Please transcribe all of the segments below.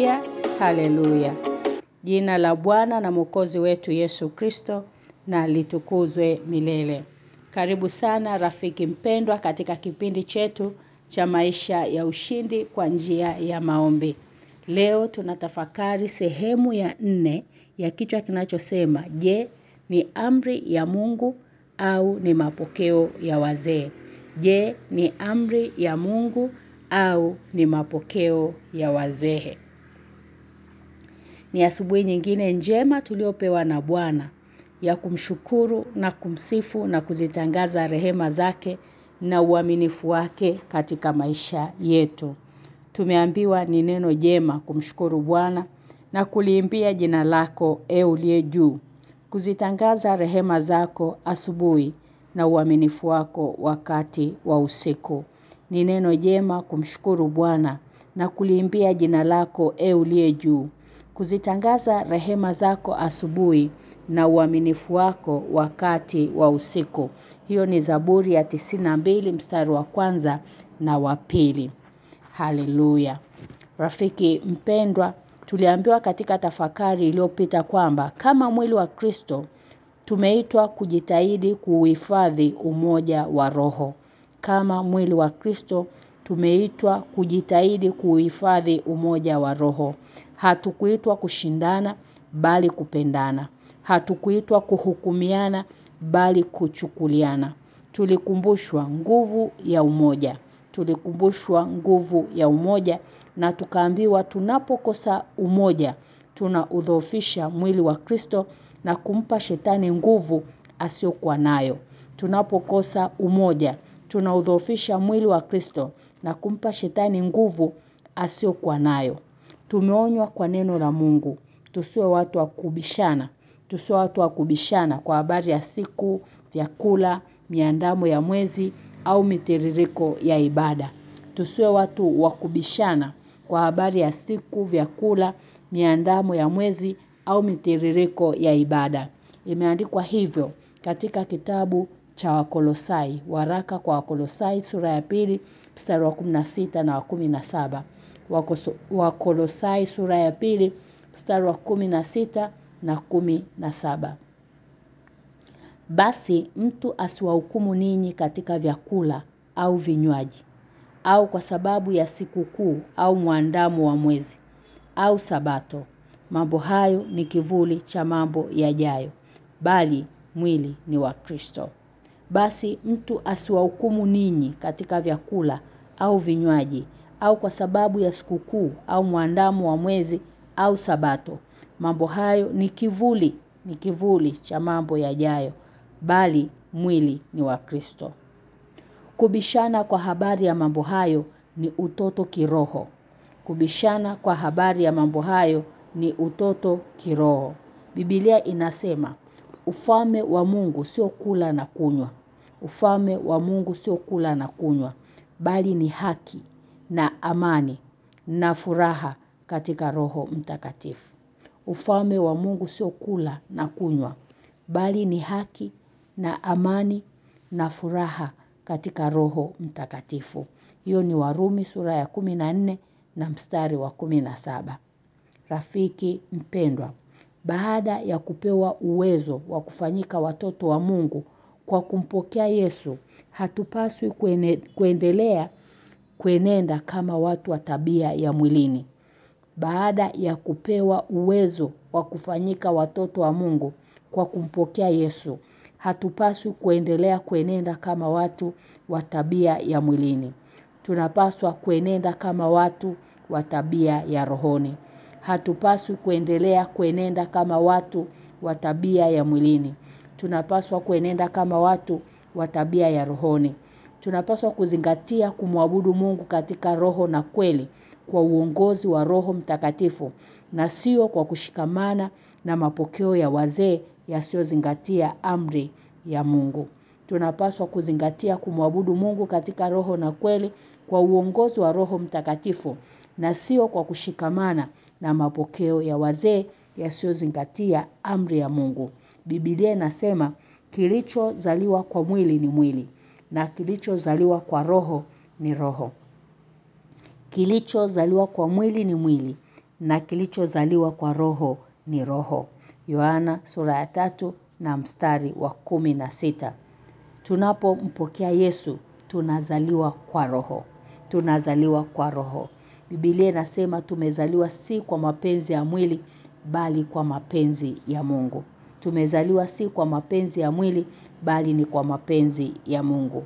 Haleluya, haleluya. Jina la Bwana na Mwokozi wetu Yesu Kristo na litukuzwe milele. Karibu sana rafiki mpendwa katika kipindi chetu cha maisha ya ushindi kwa njia ya maombi. Leo tunatafakari sehemu ya nne ya kichwa kinachosema je ni amri ya Mungu au ni mapokeo ya wazee. Je ni amri ya Mungu au ni mapokeo ya wazee. Ni asubuhi nyingine njema tuliopewa na Bwana ya kumshukuru na kumsifu na kuzitangaza rehema zake na uaminifu wake katika maisha yetu. Tumeambiwa ni neno jema kumshukuru Bwana na kuliimbia jina lako e uliye juu. Kuzitangaza rehema zako asubuhi na uaminifu wako wakati wa usiku. Ni neno jema kumshukuru Bwana na kuliimbia jina lako e uliye juu. Kuzitangaza rehema zako asubuhi na uaminifu wako wakati wa usiku. Hiyo ni Zaburi ya mbili mstari wa kwanza na wa pili. Haleluya. Rafiki mpendwa, tuliambiwa katika tafakari iliyopita kwamba kama mwili wa Kristo tumeitwa kujitahidi kuuhifadhi umoja wa roho. Kama mwili wa Kristo tumeitwa kujitahidi kuuhifadhi umoja wa roho. Hatukuitwa kushindana bali kupendana. Hatukuitwa kuhukumiana bali kuchukuliana. Tulikumbushwa nguvu ya umoja. Tulikumbushwa nguvu ya umoja na tukaambiwa tunapokosa umoja tunaudhoofisha mwili wa Kristo na kumpa shetani nguvu asiyokuwa nayo. Tunapokosa umoja tunaudhoofisha mwili wa Kristo na kumpa shetani nguvu asiyokuwa nayo. Tumeonywa kwa neno la Mungu. Tusiwe watu wa kubishana. Tusiwe watu wa kubishana kwa habari ya siku, vyakula, miandamo ya mwezi au mitiririko ya ibada. Tusiwe watu wa kubishana kwa habari ya siku, vyakula, miandamo ya mwezi au mitiririko ya ibada. Imeandikwa hivyo katika kitabu cha Wakolosai, waraka kwa Wakolosai sura ya pili mstari wa 16 na wa 17. Wakolosai sura ya pili mstari wa 16 na 17. Basi mtu asiwahukumu ninyi katika vyakula au vinywaji au kwa sababu ya sikukuu au mwandamo wa mwezi au sabato. Mambo hayo ni kivuli cha mambo yajayo, bali mwili ni wa Kristo. Basi mtu asiwahukumu ninyi katika vyakula au vinywaji au kwa sababu ya sikukuu au mwandamo wa mwezi au sabato. Mambo hayo ni kivuli, ni kivuli cha mambo yajayo, bali mwili ni wa Kristo. Kubishana kwa habari ya mambo hayo ni utoto kiroho. Kubishana kwa habari ya mambo hayo ni utoto kiroho. Biblia inasema ufalme wa Mungu sio kula na kunywa. Ufalme wa Mungu sio kula na kunywa, bali ni haki na amani na furaha katika roho mtakatifu. Ufalme wa Mungu sio kula na kunywa, bali ni haki na amani na furaha katika roho mtakatifu. Hiyo ni Warumi sura ya 14 na mstari wa 17. Rafiki mpendwa, baada ya kupewa uwezo wa kufanyika watoto wa Mungu kwa kumpokea Yesu, hatupaswi kuendelea kuenenda kama watu wa tabia ya mwilini. Baada ya kupewa uwezo wa kufanyika watoto wa Mungu kwa kumpokea Yesu, hatupaswi kuendelea kuenenda kama watu wa tabia ya mwilini. Tunapaswa kuenenda kama watu wa tabia ya rohoni. Hatupaswi kuendelea kuenenda kama watu wa tabia ya mwilini. Tunapaswa kuenenda kama watu wa tabia ya rohoni. Tunapaswa kuzingatia kumwabudu Mungu katika roho na kweli kwa uongozi wa roho mtakatifu na sio kwa kushikamana na mapokeo ya wazee yasiyozingatia amri ya Mungu. Tunapaswa kuzingatia kumwabudu Mungu katika roho na kweli kwa uongozi wa roho mtakatifu na sio kwa kushikamana na mapokeo ya wazee yasiyozingatia amri ya Mungu. Biblia inasema kilichozaliwa kwa mwili ni mwili na kilichozaliwa kwa roho ni roho. Kilichozaliwa kwa mwili ni mwili na kilichozaliwa kwa roho ni roho. Yohana sura ya tatu na mstari wa kumi na sita. Tunapompokea Yesu tunazaliwa kwa roho. Tunazaliwa kwa roho. Biblia inasema tumezaliwa si kwa mapenzi ya mwili bali kwa mapenzi ya Mungu. Tumezaliwa si kwa mapenzi ya mwili bali ni kwa mapenzi ya Mungu.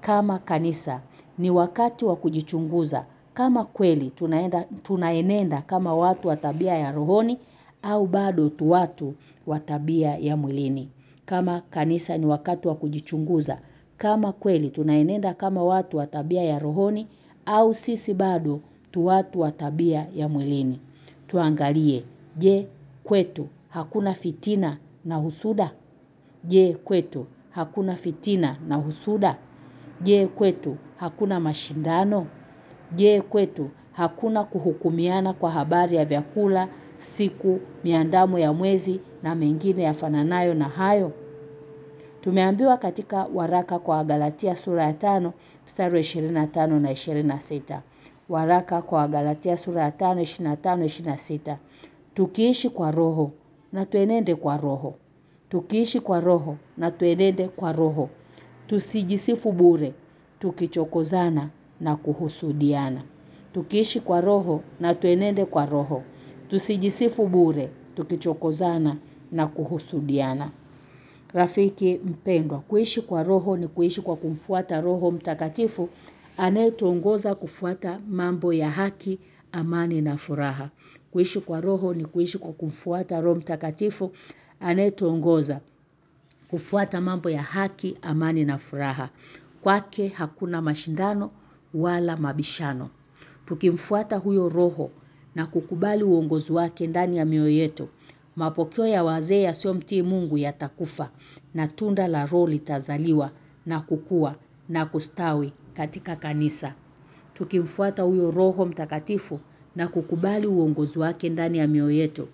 Kama kanisa ni wakati wa kujichunguza kama kweli tunaenda tunaenenda kama watu wa tabia ya rohoni au bado tu watu wa tabia ya mwilini. Kama kanisa ni wakati wa kujichunguza kama kweli tunaenenda kama watu wa tabia ya rohoni au sisi bado tu watu wa tabia ya mwilini. Tuangalie, je, kwetu hakuna fitina na husuda? Je, kwetu hakuna fitina na husuda? Je, kwetu hakuna mashindano? Je, kwetu hakuna kuhukumiana kwa habari ya vyakula, siku, miandamo ya mwezi na mengine yafananayo na hayo? Tumeambiwa katika waraka kwa Galatia sura ya tano mstari wa 25 na 26. Waraka kwa Galatia sura ya 5 25 26. Tukiishi kwa roho na tuenende kwa roho. Tukiishi kwa roho na tuenende kwa roho. Tusijisifu bure tukichokozana na kuhusudiana. Tukiishi kwa roho na tuenende kwa roho. Tusijisifu bure tukichokozana na kuhusudiana. Rafiki mpendwa, kuishi kwa roho ni kuishi kwa kumfuata roho mtakatifu anayetuongoza kufuata mambo ya haki, amani na furaha. Kuishi kwa roho ni kuishi kwa kumfuata roho mtakatifu anayetuongoza kufuata mambo ya haki, amani na furaha. Kwake hakuna mashindano wala mabishano. Tukimfuata huyo roho na kukubali uongozi wake ndani ya mioyo yetu, mapokeo ya wazee yasiomtii Mungu yatakufa na tunda la roho litazaliwa na kukua na kustawi katika kanisa. Tukimfuata huyo roho mtakatifu na kukubali uongozi wake ndani ya mioyo yetu,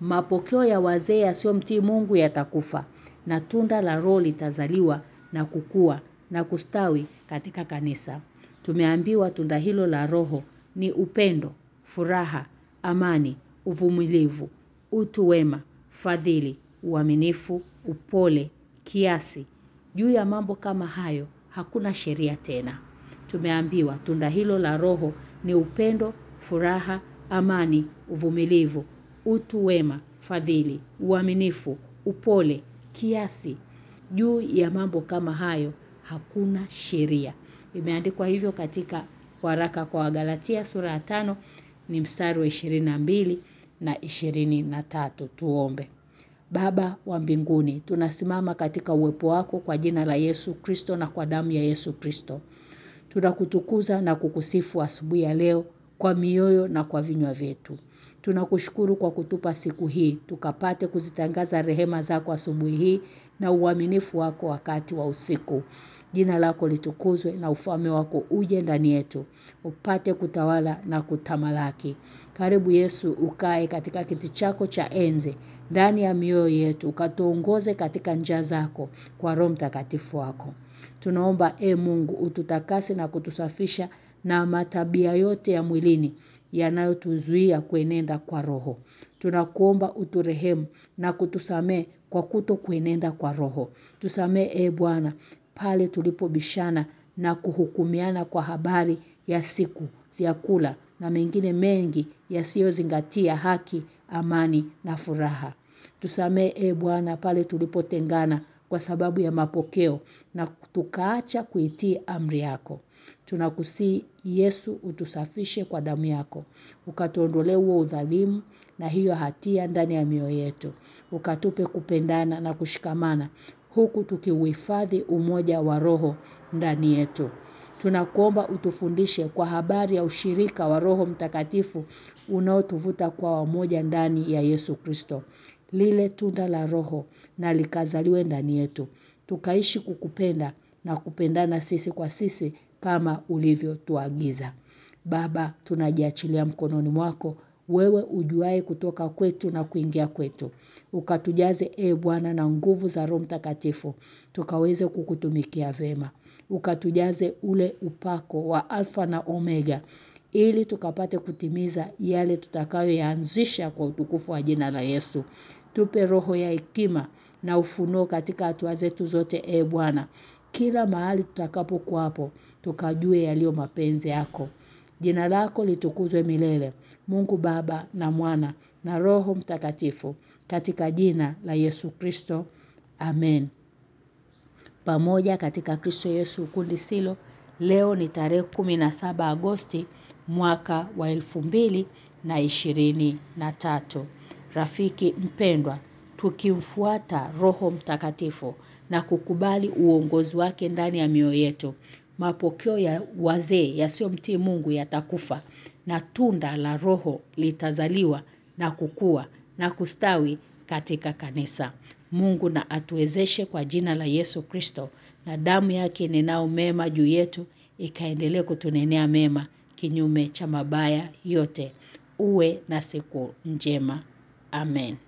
mapokeo ya wazee yasiyomtii Mungu yatakufa na tunda la roho litazaliwa na kukua na kustawi katika kanisa. Tumeambiwa tunda hilo la roho ni upendo, furaha, amani, uvumilivu, utu wema, fadhili, uaminifu, upole, kiasi. Juu ya mambo kama hayo hakuna sheria tena. Tumeambiwa tunda hilo la roho ni upendo, furaha, amani, uvumilivu, utu wema, fadhili, uaminifu, upole, kiasi. Juu ya mambo kama hayo hakuna sheria. Imeandikwa hivyo katika waraka kwa Wagalatia sura ya tano ni mstari wa 22 na 23 tuombe. Baba wa mbinguni, tunasimama katika uwepo wako kwa jina la Yesu Kristo na kwa damu ya Yesu Kristo. Tunakutukuza na kukusifu asubuhi ya leo kwa mioyo na kwa vinywa vyetu. Tunakushukuru kwa kutupa siku hii, tukapate kuzitangaza rehema zako asubuhi hii na uaminifu wako wakati wa usiku. Jina lako litukuzwe na ufalme wako uje ndani yetu. Upate kutawala na kutamalaki. Karibu Yesu ukae katika kiti chako cha enzi ndani ya mioyo yetu ukatuongoze katika njia zako kwa Roho Mtakatifu wako. Tunaomba e Mungu ututakase na kutusafisha na matabia yote ya mwilini yanayotuzuia kuenenda kwa roho. Tunakuomba uturehemu na kutusamee kwa kuto kuenenda kwa roho. Tusamee e Bwana pale tulipobishana na kuhukumiana kwa habari ya siku, vyakula na mengine mengi yasiyozingatia haki, amani na furaha. Tusamee e Bwana pale tulipotengana kwa sababu ya mapokeo na tukaacha kuitii amri yako. Tunakusii Yesu utusafishe kwa damu yako. Ukatuondolee huo udhalimu na hiyo hatia ndani ya mioyo yetu. Ukatupe kupendana na kushikamana huku tukiuhifadhi umoja wa roho ndani yetu. Tunakuomba utufundishe kwa habari ya ushirika wa roho mtakatifu unaotuvuta kwa wamoja ndani ya Yesu Kristo. Lile tunda la roho na likazaliwe ndani yetu. Tukaishi kukupenda na kupendana sisi kwa sisi kama ulivyotuagiza. Baba tunajiachilia mkononi mwako wewe ujuae kutoka kwetu na kuingia kwetu. Ukatujaze e Bwana na nguvu za Roho Mtakatifu tukaweze kukutumikia vema. Ukatujaze ule upako wa Alfa na Omega ili tukapate kutimiza yale tutakayoyaanzisha kwa utukufu wa jina la Yesu. Tupe roho ya hekima na ufunuo katika hatua zetu zote e Bwana. Kila mahali tutakapokuapo tukajue yaliyo mapenzi yako. Jina lako litukuzwe milele. Mungu Baba na Mwana na Roho Mtakatifu katika jina la Yesu Kristo. Amen. Pamoja katika Kristo Yesu kundi silo leo ni tarehe 17 Agosti mwaka wa elfu mbili na ishirini na tatu. Rafiki mpendwa tukimfuata Roho Mtakatifu na kukubali uongozi wake ndani ya mioyo yetu mapokeo ya wazee yasiyomtii Mungu yatakufa na tunda la roho litazaliwa na kukua na kustawi katika kanisa. Mungu na atuwezeshe kwa jina la Yesu Kristo na damu yake nenao mema juu yetu ikaendelee kutunenea mema kinyume cha mabaya yote. Uwe na siku njema. Amen.